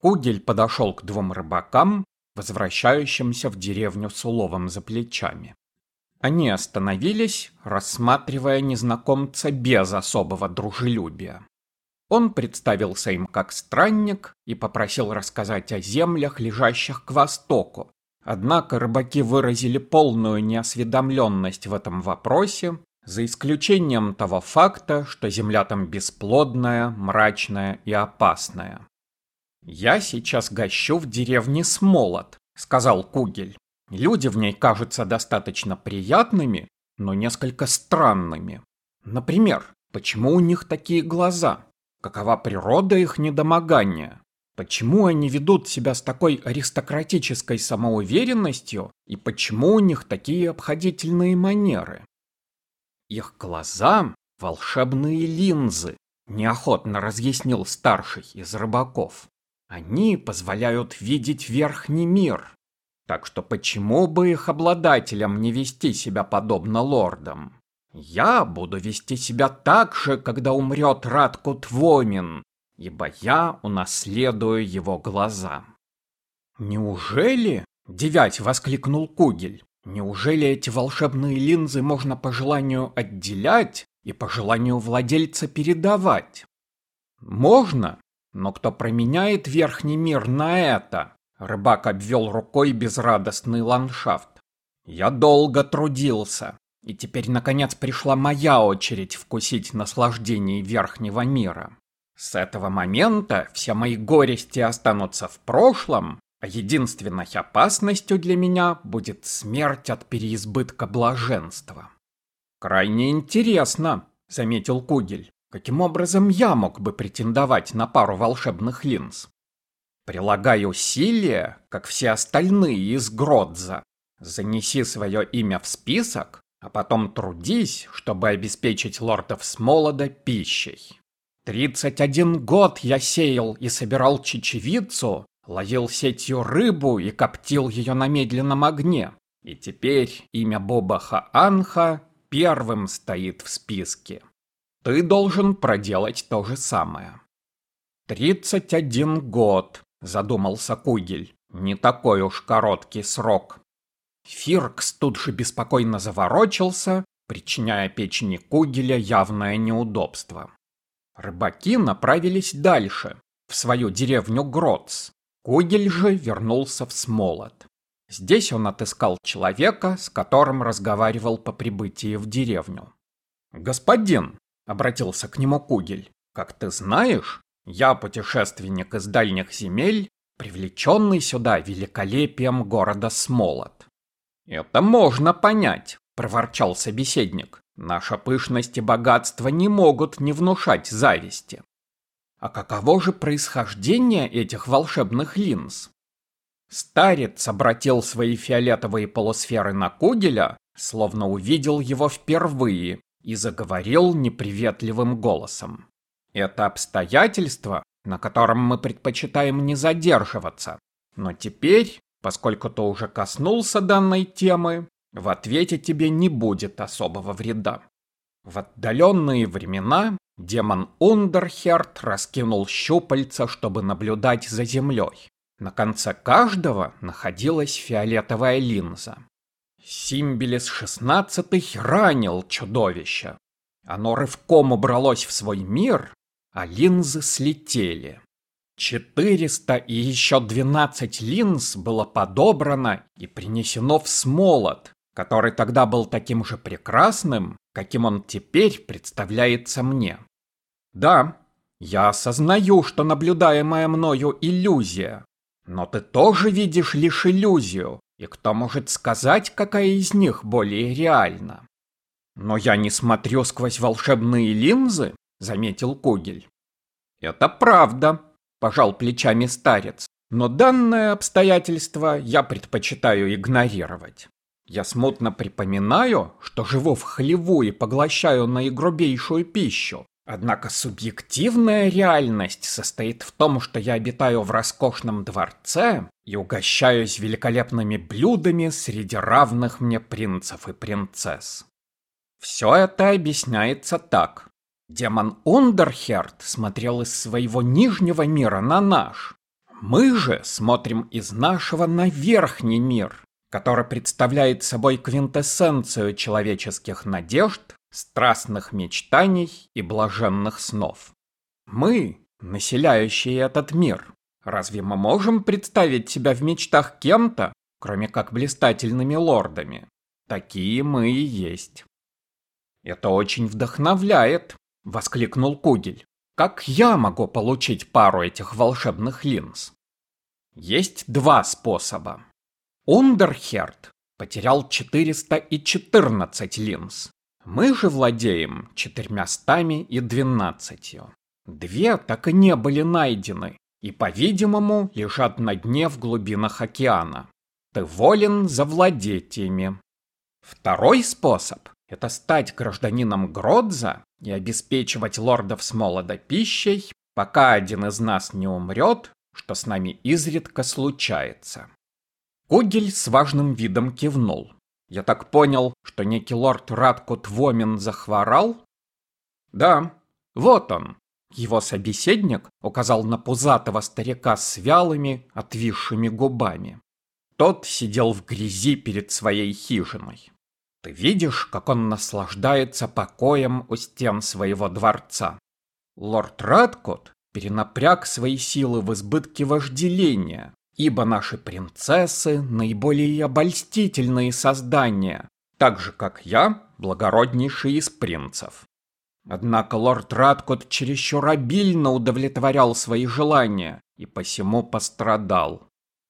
Кугель подошел к двум рыбакам, возвращающимся в деревню с уловом за плечами. Они остановились, рассматривая незнакомца без особого дружелюбия. Он представился им как странник и попросил рассказать о землях, лежащих к востоку. Однако рыбаки выразили полную неосведомленность в этом вопросе, за исключением того факта, что земля там бесплодная, мрачная и опасная. «Я сейчас гощу в деревне Смолот», — сказал Кугель. «Люди в ней кажутся достаточно приятными, но несколько странными. Например, почему у них такие глаза? Какова природа их недомогания? Почему они ведут себя с такой аристократической самоуверенностью и почему у них такие обходительные манеры? Их глаза — волшебные линзы, неохотно разъяснил старший из рыбаков. Они позволяют видеть верхний мир. Так что почему бы их обладателям не вести себя подобно лордам? Я буду вести себя так же, когда умрет Радкут Вомин, ибо я унаследую его глаза. Неужели? Девять воскликнул Кугель. Неужели эти волшебные линзы можно по желанию отделять и по желанию владельца передавать? Можно, но кто променяет верхний мир на это? Рыбак обвел рукой безрадостный ландшафт. Я долго трудился, и теперь наконец пришла моя очередь вкусить наслаждений верхнего мира. С этого момента все мои горести останутся в прошлом, а единственной опасностью для меня будет смерть от переизбытка блаженства. Крайне интересно, заметил Кугель. Каким образом я мог бы претендовать на пару волшебных линз? Прилагай усилия, как все остальные из Гродза. Занеси свое имя в список, а потом трудись, чтобы обеспечить лордов Смолода пищей. Тридцать один год я сеял и собирал чечевицу, ловил сетью рыбу и коптил ее на медленном огне. И теперь имя Боба Хаанха первым стоит в списке. Ты должен проделать то же самое. «Тридцать один год», — задумался Кугель. «Не такой уж короткий срок». Фиркс тут же беспокойно заворочился, причиняя печени Кугеля явное неудобство. Рыбаки направились дальше, в свою деревню Гроц. Кугель же вернулся в Смолот. Здесь он отыскал человека, с которым разговаривал по прибытии в деревню. «Господин», обратился к нему Кугель. Как ты знаешь, я путешественник из дальних земель, привлеченный сюда великолепием города Смолот. Это можно понять, проворчал собеседник. Наша пышность и богатство не могут не внушать зависти. А каково же происхождение этих волшебных линз? Старец обратил свои фиолетовые полусферы на Кугеля, словно увидел его впервые, и заговорил неприветливым голосом. Это обстоятельство, на котором мы предпочитаем не задерживаться. Но теперь, поскольку ты уже коснулся данной темы, в ответе тебе не будет особого вреда. В отдаленные времена демон Ундерхерт раскинул щупальца, чтобы наблюдать за землей. На конце каждого находилась фиолетовая линза. Симбелес шестнадцатый ранил чудовище. Оно рывком убралось в свой мир, а линзы слетели. Четыреста и еще двенадцать линз было подобрано и принесено в смолот, который тогда был таким же прекрасным, каким он теперь представляется мне. Да, я осознаю, что наблюдаемая мною иллюзия, но ты тоже видишь лишь иллюзию, и кто может сказать, какая из них более реальна? Но я не смотрю сквозь волшебные линзы, заметил Кугель. Это правда, пожал плечами старец. Но данное обстоятельство я предпочитаю игнорировать. Я смутно припоминаю, что живу в хлеву и поглощаю наигрубейшую пищу, Однако субъективная реальность состоит в том, что я обитаю в роскошном дворце и угощаюсь великолепными блюдами среди равных мне принцев и принцесс. Все это объясняется так. Демон Ундерхерд смотрел из своего нижнего мира на наш. Мы же смотрим из нашего на верхний мир, который представляет собой квинтэссенцию человеческих надежд, страстных мечтаний и блаженных снов. Мы, населяющие этот мир, разве мы можем представить себя в мечтах кем-то, кроме как блистательными лордами? Такие мы и есть. Это очень вдохновляет, воскликнул Кугель. Как я могу получить пару этих волшебных линз? Есть два способа. Ундерхерд потерял 414 линз. Мы же владеем четырьмястами и двенадцатью. Две так и не были найдены и, по-видимому, лежат на дне в глубинах океана. Ты волен завладеть ими. Второй способ – это стать гражданином Гродза и обеспечивать лордов с молода пищей, пока один из нас не умрет, что с нами изредка случается. Кугель с важным видом кивнул. Я так понял, что некий лорд Радкут Вомин захворал? Да, вот он. Его собеседник указал на пузатого старика с вялыми, отвисшими губами. Тот сидел в грязи перед своей хижиной. Ты видишь, как он наслаждается покоем у стен своего дворца. Лорд Радкот перенапряг свои силы в избытке вожделения, ибо наши принцессы наиболее обольстительные создания, так же, как я, благороднейший из принцев. Однако лорд Радкот чересчур обильно удовлетворял свои желания и посему пострадал.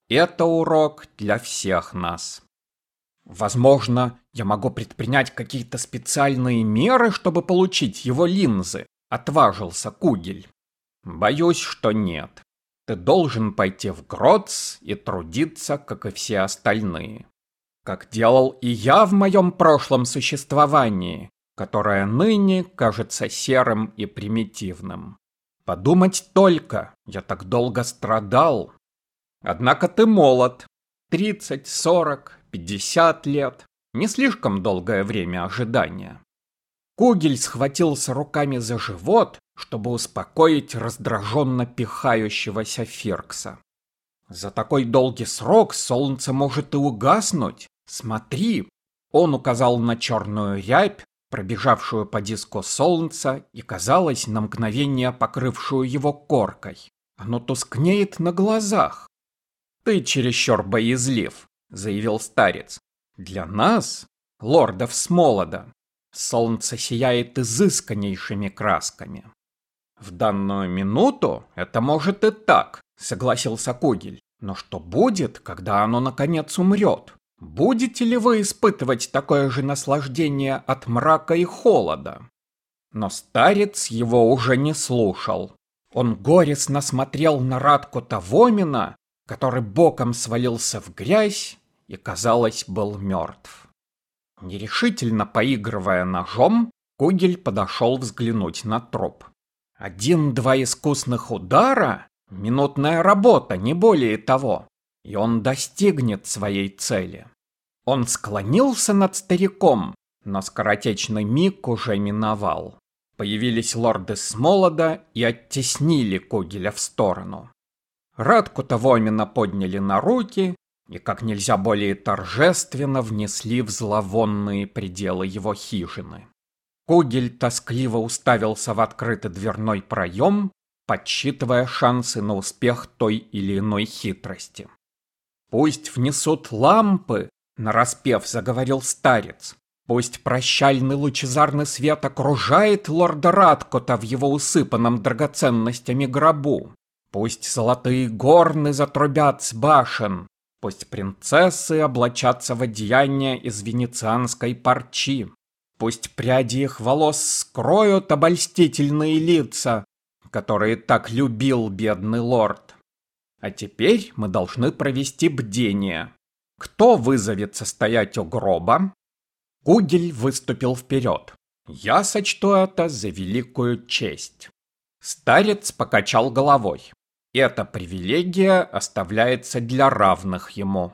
Это урок для всех нас. Возможно, я могу предпринять какие-то специальные меры, чтобы получить его линзы, отважился Кугель. Боюсь, что нет. Ты должен пойти в Гроц и трудиться, как и все остальные. Как делал и я в моем прошлом существовании, которое ныне кажется серым и примитивным. Подумать только, я так долго страдал. Однако ты молод. Тридцать, сорок, пятьдесят лет. Не слишком долгое время ожидания. Кугель схватился руками за живот, чтобы успокоить раздраженно пихающегося Фиркса. За такой долгий срок солнце может и угаснуть. Смотри, он указал на черную рябь, пробежавшую по диску солнца и, казалось, на мгновение покрывшую его коркой. Оно тускнеет на глазах. «Ты чересчур боязлив», — заявил старец. «Для нас, лордов Смолода, Солнце сияет изысканнейшими красками. В данную минуту это может и так, согласился Кугель. Но что будет, когда оно наконец умрет? Будете ли вы испытывать такое же наслаждение от мрака и холода? Но старец его уже не слушал. Он горестно смотрел на Радку Тавомина, который боком свалился в грязь и, казалось, был мертв. Нерешительно поигрывая ножом, Кугель подошел взглянуть на труп. Один-два искусных удара — минутная работа, не более того, и он достигнет своей цели. Он склонился над стариком, но скоротечный миг уже миновал. Появились лорды Смолода и оттеснили Кугеля в сторону. Радку-то Вомина подняли на руки и как нельзя более торжественно внесли в зловонные пределы его хижины. Кугель тоскливо уставился в открытый дверной проем, подсчитывая шансы на успех той или иной хитрости. «Пусть внесут лампы», — нараспев заговорил старец. «Пусть прощальный лучезарный свет окружает лорда Радкота в его усыпанном драгоценностями гробу. Пусть золотые горны затрубят с башен, Пусть принцессы облачатся в одеяния из венецианской парчи. Пусть пряди их волос скроют обольстительные лица, которые так любил бедный лорд. А теперь мы должны провести бдение. Кто вызовется стоять у гроба? Кугель выступил вперед. Я сочту это за великую честь. Старец покачал головой. Эта привилегия оставляется для равных ему.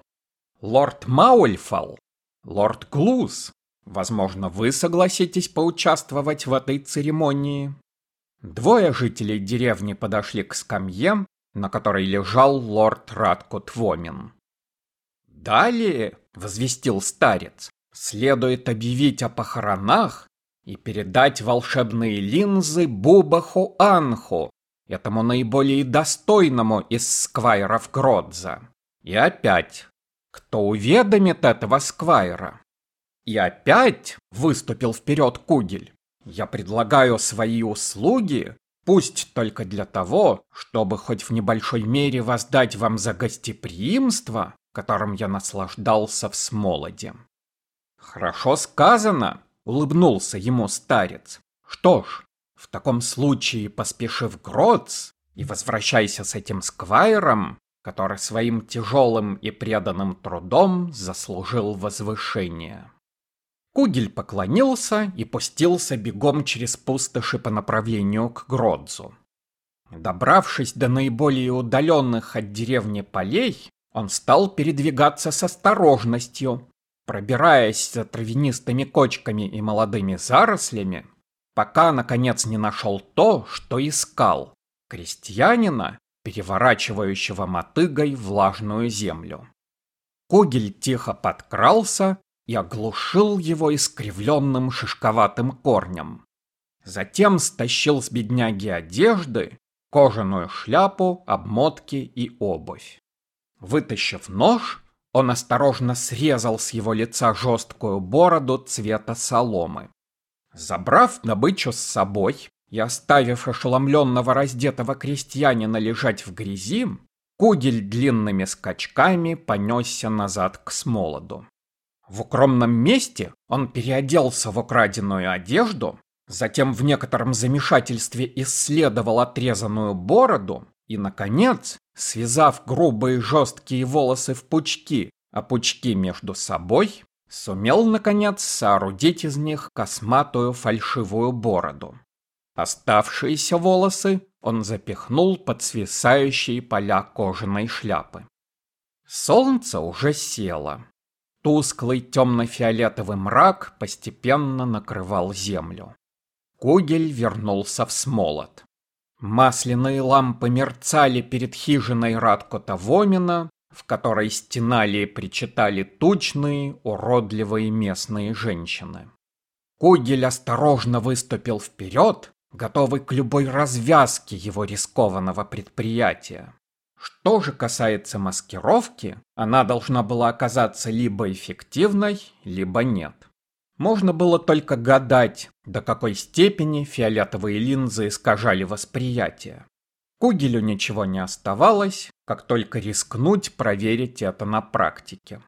Лорд Маульфал, лорд Глуз, возможно, вы согласитесь поучаствовать в этой церемонии. Двое жителей деревни подошли к скамье, на которой лежал лорд Радкот Вомин. «Далее», — возвестил старец, — «следует объявить о похоронах и передать волшебные линзы Бубаху Анху, этому наиболее достойному из сквайров Гродза. И опять, кто уведомит этого сквайра? И опять выступил вперед Кугель. Я предлагаю свои услуги, пусть только для того, чтобы хоть в небольшой мере воздать вам за гостеприимство, которым я наслаждался в смолоде. Хорошо сказано, улыбнулся ему старец. Что ж, в таком случае поспеши в Гроц и возвращайся с этим сквайром, который своим тяжелым и преданным трудом заслужил возвышение. Кугель поклонился и пустился бегом через пустоши по направлению к Гродзу. Добравшись до наиболее удаленных от деревни полей, он стал передвигаться с осторожностью, пробираясь за травянистыми кочками и молодыми зарослями, пока, наконец, не нашел то, что искал — крестьянина, переворачивающего мотыгой влажную землю. Кугель тихо подкрался и оглушил его искривленным шишковатым корнем. Затем стащил с бедняги одежды, кожаную шляпу, обмотки и обувь. Вытащив нож, он осторожно срезал с его лица жесткую бороду цвета соломы. Забрав добычу с собой и оставив ошеломленного раздетого крестьянина лежать в грязи, Кугель длинными скачками понесся назад к смолоду. В укромном месте он переоделся в украденную одежду, затем в некотором замешательстве исследовал отрезанную бороду и, наконец, связав грубые жесткие волосы в пучки, а пучки между собой, сумел, наконец, соорудить из них косматую фальшивую бороду. Оставшиеся волосы он запихнул под свисающие поля кожаной шляпы. Солнце уже село. Тусклый темно-фиолетовый мрак постепенно накрывал землю. Кугель вернулся в смолот. Масляные лампы мерцали перед хижиной Радкота Вомина, в которой стенали и причитали тучные, уродливые местные женщины. Кугель осторожно выступил вперед, готовый к любой развязке его рискованного предприятия. Что же касается маскировки, она должна была оказаться либо эффективной, либо нет. Можно было только гадать, до какой степени фиолетовые линзы искажали восприятие. Кугелю ничего не оставалось, как только рискнуть проверить это на практике.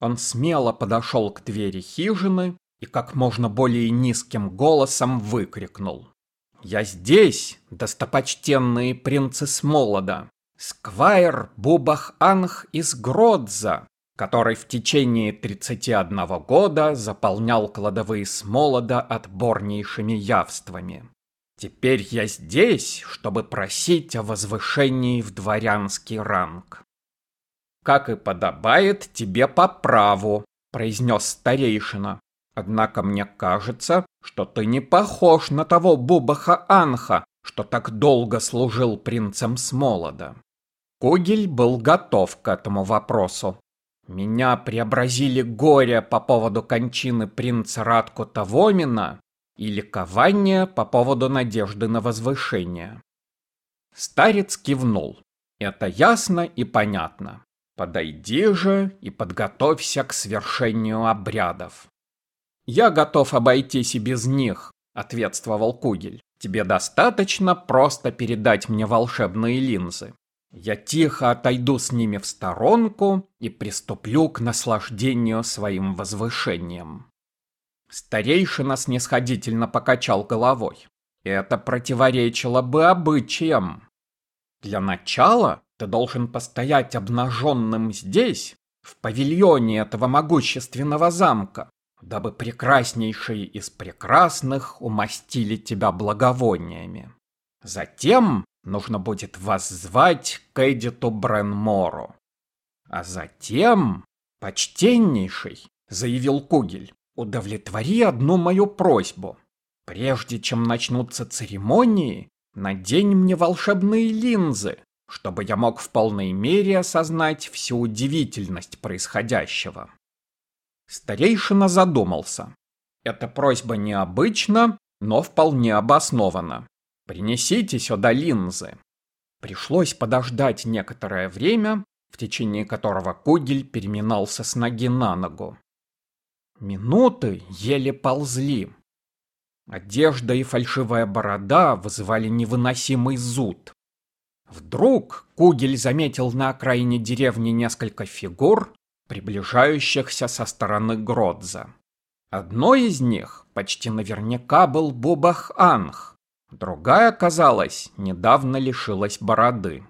Он смело подошел к двери хижины и как можно более низким голосом выкрикнул. «Я здесь, достопочтенные принцы Смолода! Сквайр Бубах-Анх из Гродза, который в течение 31 года заполнял кладовые Смолода отборнейшими явствами. Теперь я здесь, чтобы просить о возвышении в дворянский ранг. Как и подобает тебе по праву, произнес старейшина. Однако мне кажется, что ты не похож на того Бубаха Анха, что так долго служил принцем Смолода. Кугель был готов к этому вопросу. Меня преобразили горе по поводу кончины принца Радкута Вомина и ликование по поводу надежды на возвышение. Старец кивнул. Это ясно и понятно. Подойди же и подготовься к свершению обрядов. Я готов обойтись и без них, ответствовал Кугель. Тебе достаточно просто передать мне волшебные линзы. Я тихо отойду с ними в сторонку и приступлю к наслаждению своим возвышением. Старейшина снисходительно покачал головой. Это противоречило бы обычаям. Для начала ты должен постоять обнаженным здесь, в павильоне этого могущественного замка, дабы прекраснейшие из прекрасных умастили тебя благовониями. Затем нужно будет воззвать к Эдиту Бренмору. А затем, почтеннейший, заявил Кугель, удовлетвори одну мою просьбу. Прежде чем начнутся церемонии, надень мне волшебные линзы, чтобы я мог в полной мере осознать всю удивительность происходящего. Старейшина задумался. Эта просьба необычна, но вполне обоснована. Принесите сюда линзы. Пришлось подождать некоторое время, в течение которого Кугель переминался с ноги на ногу. Минуты еле ползли. Одежда и фальшивая борода вызывали невыносимый зуд. Вдруг Кугель заметил на окраине деревни несколько фигур, приближающихся со стороны Гродза. Одной из них почти наверняка был Бубах-Анх, Другая, казалось, недавно лишилась бороды.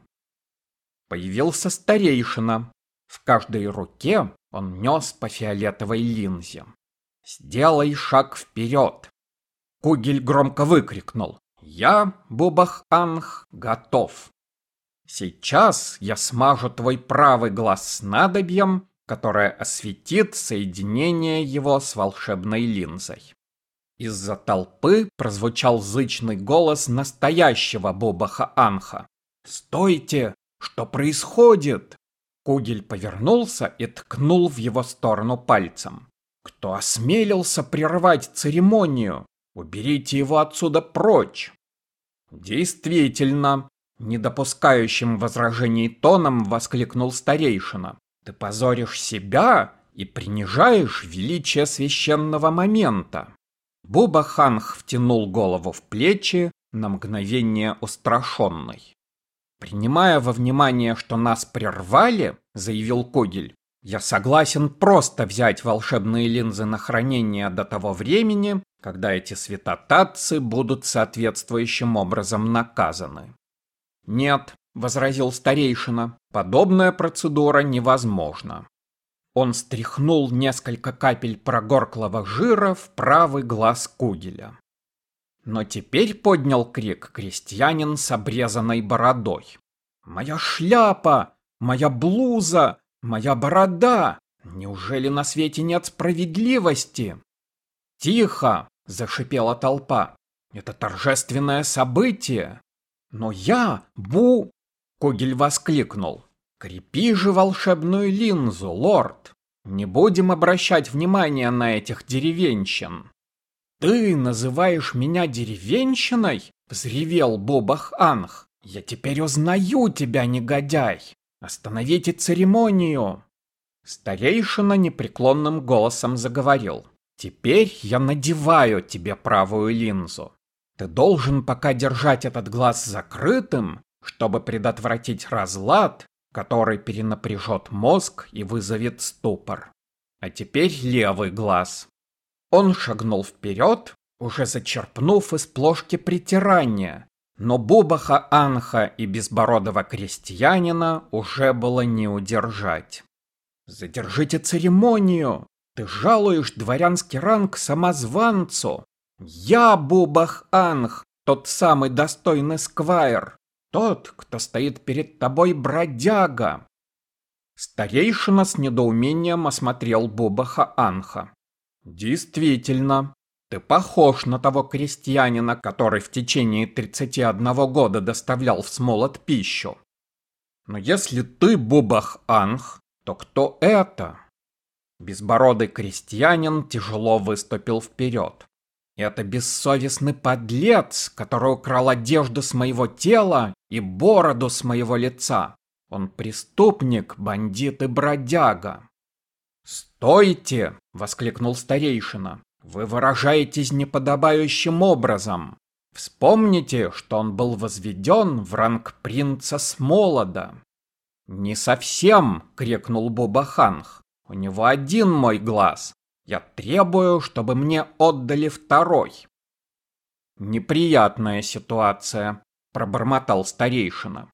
Появился старейшина. В каждой руке он нес по фиолетовой линзе. «Сделай шаг вперед!» Кугель громко выкрикнул. «Я, Бубах-Анх, готов!» «Сейчас я смажу твой правый глаз снадобьем, которое осветит соединение его с волшебной линзой». Из-за толпы прозвучал зычный голос настоящего Бобаха Анха. «Стойте! Что происходит?» Кугель повернулся и ткнул в его сторону пальцем. «Кто осмелился прервать церемонию? Уберите его отсюда прочь!» «Действительно!» Не допускающим возражений тоном воскликнул старейшина. «Ты позоришь себя и принижаешь величие священного момента!» Буба Ханх втянул голову в плечи, на мгновение устрашенный. «Принимая во внимание, что нас прервали», — заявил Когель, «я согласен просто взять волшебные линзы на хранение до того времени, когда эти святотатцы будут соответствующим образом наказаны». «Нет», — возразил старейшина, — «подобная процедура невозможна. Он стряхнул несколько капель прогорклого жира в правый глаз Кугеля. Но теперь поднял крик крестьянин с обрезанной бородой. «Моя шляпа! Моя блуза! Моя борода! Неужели на свете нет справедливости?» «Тихо!» — зашипела толпа. «Это торжественное событие!» «Но я, Бу...» — Кугель воскликнул. Крепи же волшебную линзу, лорд. Не будем обращать внимания на этих деревенщин. Ты называешь меня деревенщиной? Взревел Бобах Анх. Я теперь узнаю тебя, негодяй. Остановите церемонию. Старейшина непреклонным голосом заговорил. Теперь я надеваю тебе правую линзу. Ты должен пока держать этот глаз закрытым, чтобы предотвратить разлад который перенапряжет мозг и вызовет ступор. А теперь левый глаз. Он шагнул вперед, уже зачерпнув из плошки притирания, но Бубаха Анха и безбородого крестьянина уже было не удержать. «Задержите церемонию! Ты жалуешь дворянский ранг самозванцу! Я Бубах Анх, тот самый достойный сквайр! Тот, кто стоит перед тобой, бродяга. Старейшина с недоумением осмотрел Бубаха Анха. Действительно, ты похож на того крестьянина, который в течение 31 года доставлял в Смолот пищу. Но если ты Бубах Анх, то кто это? Безбородый крестьянин тяжело выступил вперед. Это бессовестный подлец, который украл одежду с моего тела и бороду с моего лица. Он преступник, бандит и бродяга. «Стойте!» — воскликнул старейшина. «Вы выражаетесь неподобающим образом. Вспомните, что он был возведен в ранг принца с молода». «Не совсем!» — крикнул Бубаханх. «У него один мой глаз, я требую, чтобы мне отдали второй. Неприятная ситуация, пробормотал старейшина.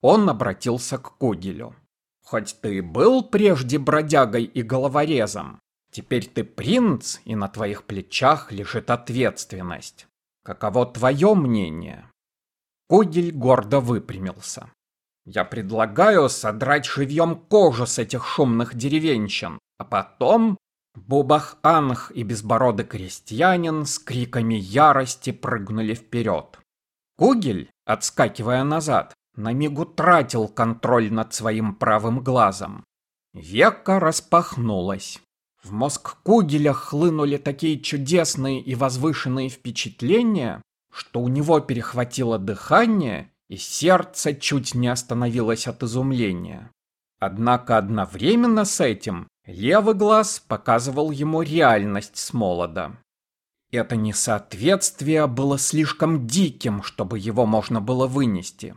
Он обратился к Кугелю. Хоть ты был прежде бродягой и головорезом, теперь ты принц, и на твоих плечах лежит ответственность. Каково твое мнение? Кугель гордо выпрямился. Я предлагаю содрать живьем кожу с этих шумных деревенщин, а потом Бубах-Анх и безбородый крестьянин с криками ярости прыгнули вперед. Кугель, отскакивая назад, на миг утратил контроль над своим правым глазом. Века распахнулась. В мозг Кугеля хлынули такие чудесные и возвышенные впечатления, что у него перехватило дыхание, и сердце чуть не остановилось от изумления. Однако одновременно с этим левый глаз показывал ему реальность с молода. Это несоответствие было слишком диким, чтобы его можно было вынести.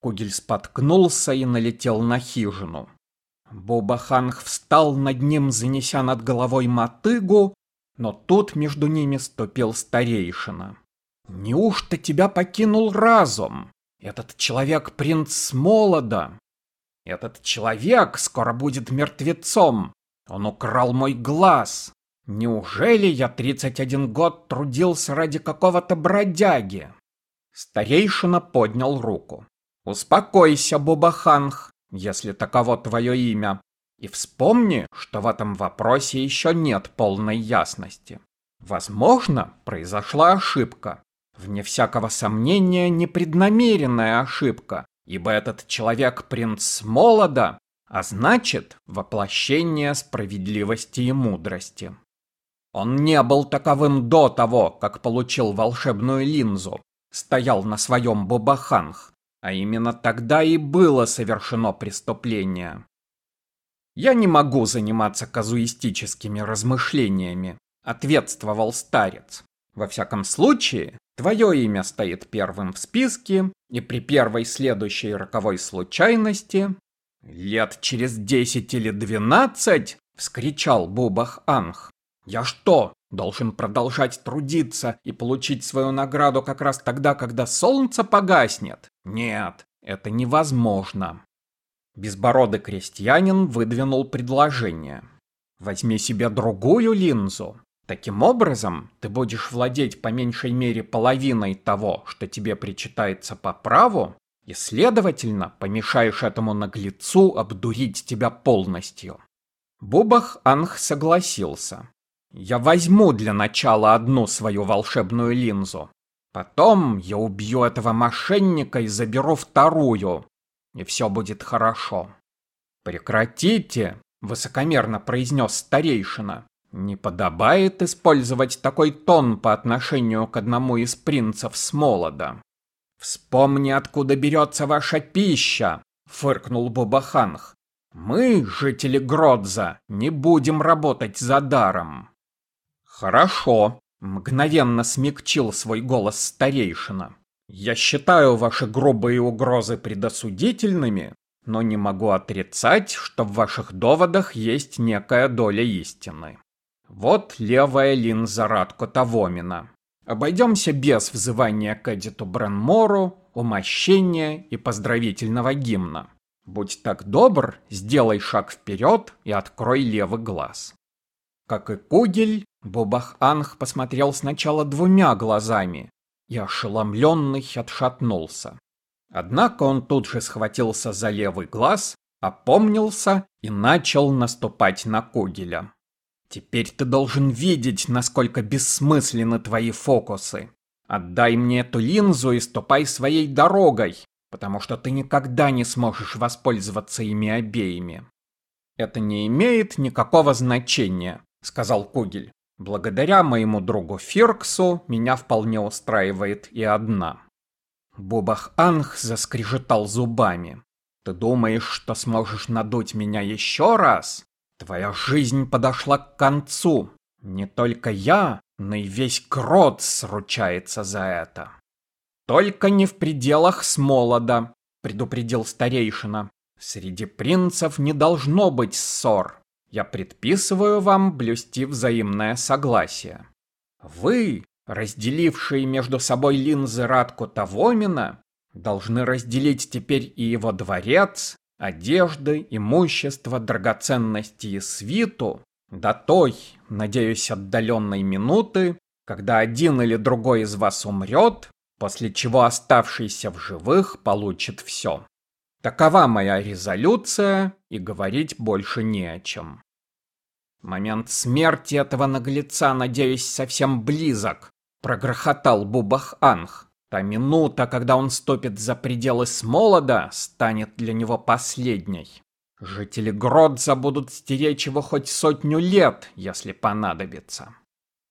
Кугель споткнулся и налетел на хижину. Бубаханг встал над ним, занеся над головой мотыгу, но тут между ними ступил старейшина. «Неужто тебя покинул разум? Этот человек принц молода. Этот человек скоро будет мертвецом. Он украл мой глаз. Неужели я 31 год трудился ради какого-то бродяги?» Старейшина поднял руку. «Успокойся, Бубаханг если таково твое имя, и вспомни, что в этом вопросе еще нет полной ясности. Возможно, произошла ошибка. Вне всякого сомнения, непреднамеренная ошибка, ибо этот человек принц молода, а значит, воплощение справедливости и мудрости. Он не был таковым до того, как получил волшебную линзу, стоял на своем бубаханх, а именно тогда и было совершено преступление. «Я не могу заниматься казуистическими размышлениями», — ответствовал старец. «Во всяком случае, твое имя стоит первым в списке, и при первой следующей роковой случайности...» «Лет через десять или двенадцать!» — вскричал Бубах Анх. «Я что, должен продолжать трудиться и получить свою награду как раз тогда, когда солнце погаснет? Нет, это невозможно. Безбородый крестьянин выдвинул предложение. Возьми себе другую линзу. Таким образом, ты будешь владеть по меньшей мере половиной того, что тебе причитается по праву, и, следовательно, помешаешь этому наглецу обдурить тебя полностью. Бубах Анх согласился. Я возьму для начала одну свою волшебную линзу. Потом я убью этого мошенника и заберу вторую. И все будет хорошо. Прекратите, высокомерно произнес старейшина. Не подобает использовать такой тон по отношению к одному из принцев с молода. Вспомни, откуда берется ваша пища, фыркнул Бубаханх. Мы, жители Гродза, не будем работать за даром. «Хорошо», — мгновенно смягчил свой голос старейшина. «Я считаю ваши грубые угрозы предосудительными, но не могу отрицать, что в ваших доводах есть некая доля истины. Вот левая линза Радко Тавомина. Обойдемся без взывания к Эдиту Бренмору, умощения и поздравительного гимна. Будь так добр, сделай шаг вперед и открой левый глаз. Как и Кугель, Бобах-Анх посмотрел сначала двумя глазами и ошеломленный отшатнулся. Однако он тут же схватился за левый глаз, опомнился и начал наступать на Кугеля. «Теперь ты должен видеть, насколько бессмысленны твои фокусы. Отдай мне эту линзу и ступай своей дорогой, потому что ты никогда не сможешь воспользоваться ими обеими». «Это не имеет никакого значения», — сказал Кугель. Благодаря моему другу Фирксу меня вполне устраивает и одна. Бубах Анх заскрежетал зубами. Ты думаешь, что сможешь надуть меня еще раз? Твоя жизнь подошла к концу. Не только я, но и весь Крот сручается за это. Только не в пределах Смолода, предупредил старейшина. Среди принцев не должно быть ссор. Я предписываю вам блюсти взаимное согласие. Вы, разделившие между собой линзы Радку Тавомина, должны разделить теперь и его дворец, одежды, имущество, драгоценности и свиту до той, надеюсь, отдаленной минуты, когда один или другой из вас умрет, после чего оставшийся в живых получит все. Такова моя резолюция, и говорить больше не о чем. Момент смерти этого наглеца, надеюсь, совсем близок, прогрохотал Бубах Анх. Та минута, когда он ступит за пределы Смолода, станет для него последней. Жители Гродза будут стеречь его хоть сотню лет, если понадобится.